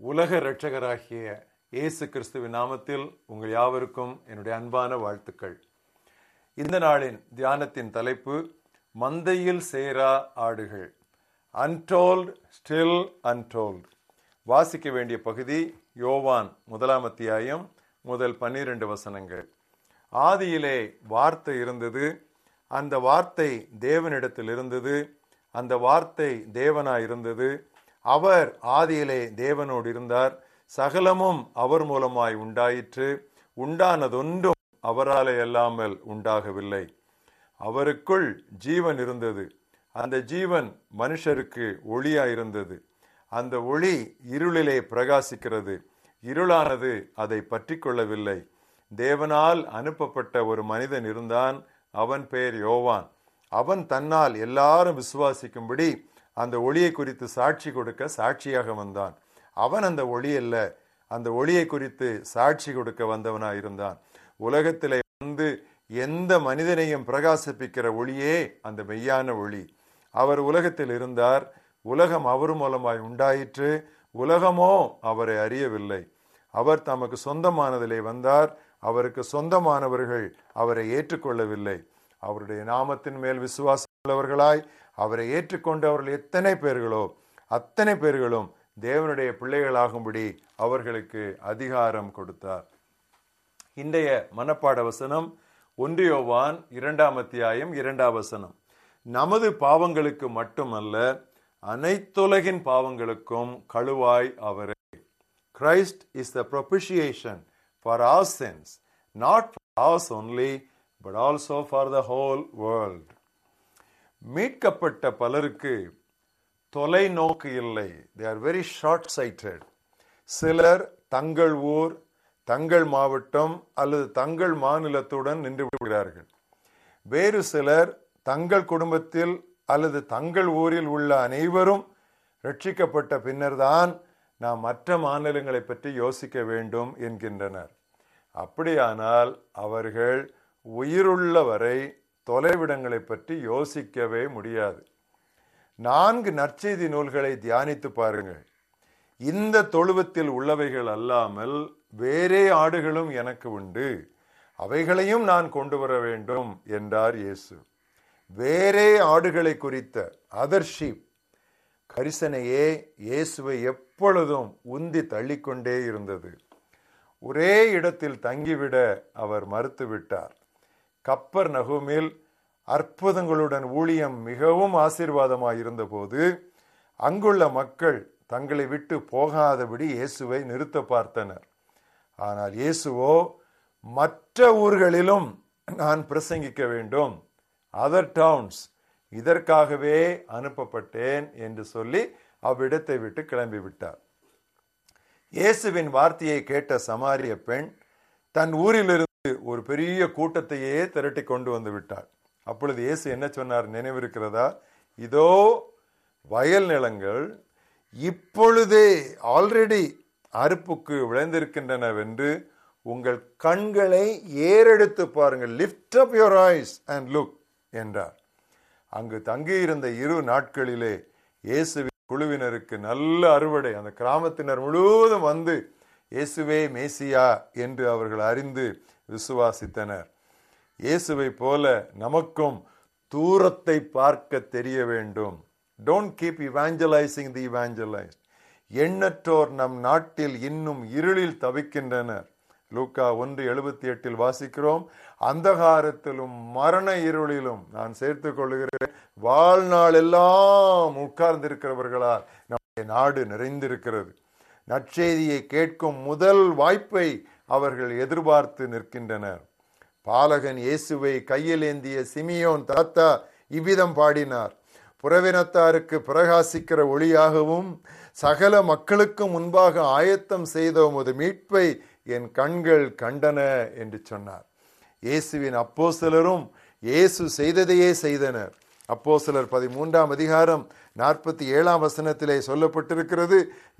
உலக இரட்சகராகிய இயேசு கிறிஸ்துவின் நாமத்தில் உங்கள் யாவருக்கும் என்னுடைய அன்பான வாழ்த்துக்கள். இந்த நாளின் தியானத்தின் தலைப்பு மந்தையில் சேரா ஆடுகள். அன்டோல்ட் ஸ்டில் அன்டோல்ட் வாசிக்க வேண்டிய பகுதி யோவான் முதலாம் அத்தியாயம் முதல் பன்னிரண்டு வசனங்கள். ஆதியிலே வார்த்தை இருந்தது அந்த வார்த்தை தேவனிடத்தில் இருந்தது அந்த வார்த்தை தேவனாயிருந்தது இருந்தது அவர் ஆதியிலே தேவனோடு இருந்தார். சகலமும் அவர் மூலமாய் உண்டாயிற்று. உண்டானதொன்றும் அவராலே அல்லாமல் உண்டாகவில்லை. அவருக்குள் ஜீவன் இருந்தது. அந்த ஜீவன் மனுஷருக்கு ஒளியாயிருந்தது. அந்த ஒளி இருளிலே பிரகாசிக்கிறது. இருளானது அதை பற்றி கொள்ளவில்லை. தேவனால் அனுப்பப்பட்ட ஒரு மனிதன் இருந்தான். அவன் பெயர் யோவான். அவன் தன்னால் எல்லாரும் விசுவாசிக்கும்படி அந்த ஒளியை குறித்து சாட்சி கொடுக்க சாட்சியாக வந்தான். அவன் அந்த ஒளி அல்ல அந்த ஒளியை குறித்து சாட்சி கொடுக்க வந்தவனாக இருந்தான் உலகத்திலே வந்து எந்த மனிதனையும் பிரகாசிப்பிக்கிற ஒளியே அந்த மெய்யான ஒளி. அவர் உலகத்தில் இருந்தார். உலகம் அவர் மூலமாய் உண்டாயிற்று. உலகமோ அவரை அறியவில்லை. அவர் தமக்கு சொந்தமானதிலே வந்தார். அவருக்கு சொந்தமானவர்கள் அவரை ஏற்றுக்கொள்ளவில்லை. அவருடைய நாமத்தின் மேல் விசுவாசம் உள்ளவர்களாய் அவரை ஏற்றுக்கொண்டவர்கள் எத்தனை பேர்களோ அத்தனை பேர்களும் தேவனுடைய பிள்ளைகளாகும்படி அவர்களுக்கு அதிகாரம் கொடுத்தார். இன்றைய மனப்பாட வசனம் ஒன்றியோவான் இரண்டாம் அத்தியாயம் இரண்டாம் வசனம். நமது பாவங்களுக்கு மட்டுமல்ல அனைத்துலகின் பாவங்களுக்கும் கழுவாய் அவரே. Christ is the propitiation for our sins not for ours only but also for the whole world மீட்கப்பட்ட பலருக்கு தொலைநோக்கு இல்லை. They are very short sighted சிலர் தங்கள் ஊர் தங்கள் மாவட்டம் அல்லது தங்கள் மாநிலத்துடன் நின்று விடுகிறார்கள். வேறு சிலர் தங்கள் குடும்பத்தில் அல்லது தங்கள் ஊரில் உள்ள அனைவரும் ரட்சிக்கப்பட்ட பின்னர்தான் நாம் மற்ற மாநிலங்களை பற்றி யோசிக்க வேண்டும் என்கின்றனர். அப்படியானால் அவர்கள் உயிருள்ள வரை தொலைவிடங்களை பற்றி யோசிக்கவே முடியாது. நான்கு நற்செய்தி நூல்களை தியானித்து பாருங்கள். இந்த தொழுவத்தில் உள்ளவைகள் அல்லாமல் வேறே ஆடுகளும் எனக்கு உண்டு. அவைகளையும் நான் கொண்டு வர வேண்டும் என்றார் இயேசு. வேறே ஆடுகளை குறித்த அதர் ஷீப் கரிசனையே இயேசுவை எப்பொழுதும் உந்தி தள்ளிக்கொண்டே இருந்தது. ஒரே இடத்தில் தங்கிவிட அவர் மறுத்துவிட்டார். கப்பர் நகுமில் அற்புதங்களுடன் ஊழியம் மிகவும் ஆசீர்வாதமாய் இருந்தபோது அங்குள்ள மக்கள் தங்களை விட்டு போகாதபடி இயேசுவை நிறுத்த பார்த்தனர். ஆனால் இயேசுவோ மற்ற ஊர்களிலும் நான் பிரசங்கிக்க வேண்டும் அதர் டவுன்ஸ் இதற்காகவே அனுப்பப்பட்டேன் என்று சொல்லி அவ்விடத்தை விட்டு கிளம்பிவிட்டார். இயேசுவின் வார்த்தையை கேட்ட சமாரிய பெண் தன் ஊரிலிருந்து ஒரு பெரிய கூட்டத்தையே திரட்டி கொண்டு வந்து விட்டார். அப்பொழுது இயேசு என்ன சொன்னார்? நினைவிருக்கிறதா? இதோ வயல் நிலங்கள் இப்பொழுதே ஆல்ரெடி அறுப்புக்கு விளைந்திருக்கின்றனவென்று உங்கள் கண்களை ஏறெடுத்து பாருங்கள். Lift up your eyes and look என்றார். அங்கு தங்கியிருந்த இரு நாட்களிலே இயேசுவின் குழுவினருக்கு நல்ல அறுவடை அந்த கிராமத்தினர் முழுவதும் வந்து இயேசுவே மேசியா என்று அவர்கள் அறிந்து விசுவாசித்தனர். இயேசுவை போல நமக்கும் தூரத்தை பார்க்க தெரிய வேண்டும். Don't keep evangelising the evangelise எண்ணற்றோர் நம் நாட்டில் இன்னும் இருளில் தவிக்கின்றனர். லூக்கா ஒன்று எழுபத்தி எட்டில் வாசிக்கிறோம். அந்தகாரத்திலும் மரண இருளிலும் நான் சேர்த்துக் கொள்கிறேன் வாழ்நாள் எல்லாம் உட்கார்ந்திருக்கிறவர்களால் நம்முடைய நாடு நிறைந்திருக்கிறது. நற்செய்தியை கேட்கும் முதல் வாய்ப்பை அவர்கள் எதிர்பார்த்து நிற்கின்றனர். பாலகன் இயேசுவை கையில் ஏந்திய சிமியோன் தாத்தா இவ்விதம் பாடினார். புறவினத்தாருக்கு பிரகாசிக்கிற ஒளியாகவும் சகல மக்களுக்கு முன்பாக ஆயத்தம் செய்த உமது மீட்பை என் கண்கள் கண்டன என்று சொன்னார். இயேசுவின் அப்போ சிலரும் இயேசு செய்ததையே செய்தனர். அப்போ சிலர் பதிமூன்றாம் அதிகாரம் நாற்பத்தி ஏழாம் வசனத்திலே சொல்லப்பட்டிருக்கிறது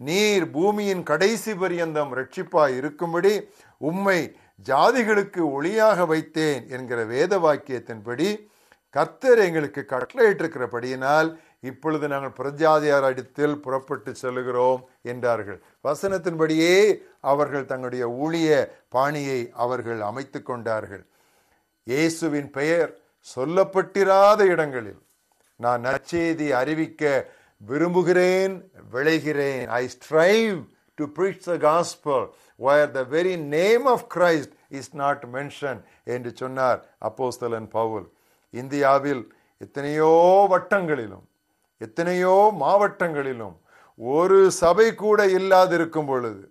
நீர் பூமியின் கடைசி பரியந்தம் ரட்சிப்பாய் இருக்கும்படி உம்மை ஜாதிகளுக்கு ஒளியாக வைத்தேன் என்கிற வேத வாக்கியத்தின்படி கர்த்தர் எங்களுக்கு கட்டளையிட்டிருக்கிறபடியினால் இப்பொழுது நாங்கள் பிரஜாதியார் அடித்தில் புறப்பட்டு செல்கிறோம் என்றார்கள். வசனத்தின்படியே அவர்கள் தங்களுடைய ஊழிய பாணியை அவர்கள் அமைத்து கொண்டார்கள். இயேசுவின் பெயர் சொல்லப்பட்டிராத இடங்களில் நான் நற்செய்தி அறிவிக்க விரும்புகிறேன் விளைகிறேன். I strive to preach the gospel where the very name of Christ is not mention என்று சொன்னார் அப்போஸ்தலன் பவுல். இந்தியாவில் எத்தனையோ வட்டங்களிலும் எத்தனையோ மாவட்டங்களிலும் ஒரு சபை கூட இல்லாதிருக்கும் பொழுது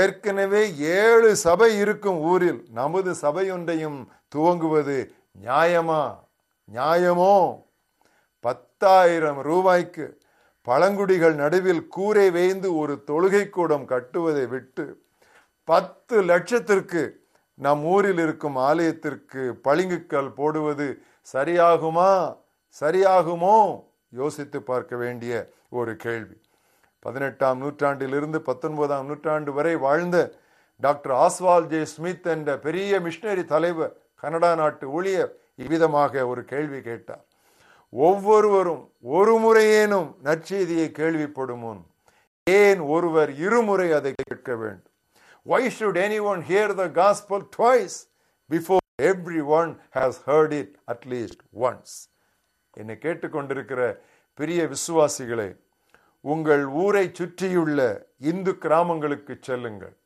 ஏற்கனவே ஏழு சபை இருக்கும் ஊரில் நமது சபையொன்றையும் துவங்குவது நியாயமா? நியாயமோ? பத்தாயிரம் ரூபாய்க்கு பழங்குடிகள் நடுவில் கூரை வேய்ந்து ஒரு தொழுகை கூடம் கட்டுவதை விட்டு பத்து லட்சத்திற்கு நம் ஊரில் இருக்கும் ஆலயத்திற்கு பளிங்குக்கல் போடுவது சரியாகுமா? சரியாகுமோ? யோசித்து பார்க்க வேண்டிய ஒரு கேள்வி. பதினெட்டாம் நூற்றாண்டிலிருந்து பத்தொன்பதாம் நூற்றாண்டு வரை வாழ்ந்த டாக்டர் ஆஸ்வால் ஜே ஸ்மித் என்ற பெரிய மிஷினரி தலைவர் கனடா நாட்டு ஊழியர் இவ்விதமாக ஒரு கேள்வி கேட்டார். ஒவ்வொருவரும் ஒரு முறையேனும் நற்செய்தியை கேள்விப்படும் முன் ஏன் ஒருவர் இருமுறை அதை கேட்க வேண்டும்? Why should anyone hear the gospel twice before everyone has heard it at least once? என்னை கேட்டுக்கொண்டிருக்கிற பெரிய விசுவாசிகளே உங்கள் ஊரை சுற்றியுள்ள இந்து கிராமங்களுக்கு செல்லுங்கள்.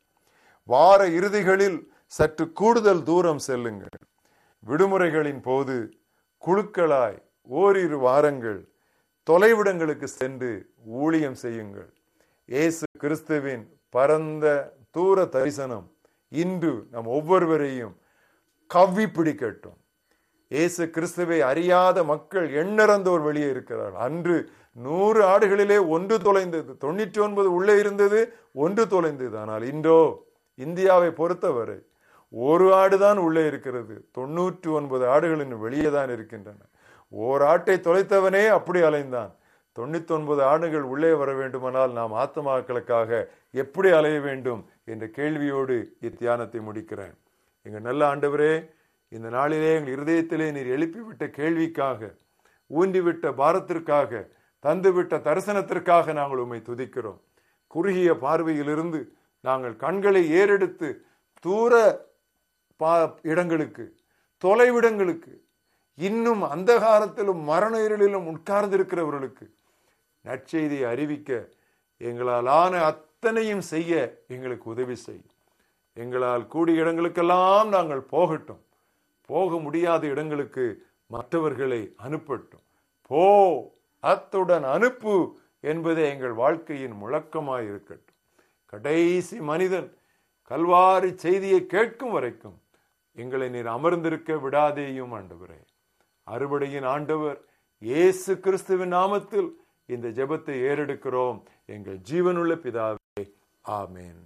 வார இறுதிகளில் சற்று கூடுதல் தூரம் செல்லுங்கள். விடுமுறைகளின் போது குழுக்களாய் ஓரிரு வாரங்கள் தொலைவிடங்களுக்கு சென்று ஊழியம் செய்யுங்கள். இயேசு கிறிஸ்துவின் பரந்த தூர தரிசனம் இன்று நம் ஒவ்வொருவரையும் கவ்வி பிடிக்கட்டும். இயேசு கிறிஸ்துவை அறியாத மக்கள் எண்ணறந்தோர் வெளியே இருக்கிறார். அன்று நூறு ஆடுகளிலே ஒன்று தொலைந்தது தொண்ணூற்றி ஒன்பது உள்ளே இருந்தது ஒன்று தொலைந்தது. ஆனால் இன்றோ இந்தியாவை பொறுத்தவரை ஒரு ஆடுதான் உள்ளே இருக்கிறது. தொண்ணூற்று ஒன்பது ஆடுகள் இன்னும் வெளியே தான் இருக்கின்றன. ஓர் ஆட்டை தொலைத்தவனே அப்படி அலைந்தான். தொண்ணூத்தி ஒன்பது ஆண்டுகள் உள்ளே வர வேண்டுமானால் நாம் ஆத்மாக்களுக்காக எப்படி அலைய வேண்டும் என்ற கேள்வியோடு இத்தியானத்தை முடிக்கிறேன். எங்கள் நல்ல ஆண்டவரே இந்த நாளிலே எங்கள் இருதயத்திலே நீர் எழுப்பிவிட்ட கேள்விக்காக ஊன்றிவிட்ட பாரத்திற்காக தந்துவிட்ட தரிசனத்திற்காக நாங்கள் உம்மை துதிக்கிறோம். குறுகிய பார்வையிலிருந்து நாங்கள் கண்களை ஏறெடுத்து தூர பா இடங்களுக்கு தொலைவிடங்களுக்கு இன்னும் அந்தகாரத்திலும் மரண இருளிலும் உட்கார்ந்திருக்கிறவர்களுக்கு நற்செய்தியை அறிவிக்க எங்களால் ஆன அத்தனையும் செய்ய எங்களுக்கு உதவி செய். எங்களால் கூடிய இடங்களுக்கெல்லாம் நாங்கள் போகட்டும். போக முடியாத இடங்களுக்கு மற்றவர்களை அனுப்பட்டும். போ அத்துடன் அனுப்பு என்பதே எங்கள் வாழ்க்கையின் முழக்கமாய் இருக்கட்டும் கடைசி மனிதன் கல்வாரி செய்தியை கேட்கும் வரைக்கும் எங்களை நீர் அமர்ந்திருக்க விடாதேயும் ஆண்டவரே. அறுவடையின் ஆண்டவர் இயேசு கிறிஸ்துவின் நாமத்தில் இந்த ஜெபத்தை ஏறெடுக்கிறோம். எங்கள் ஜீவனுள்ள பிதாவே ஆமேன்.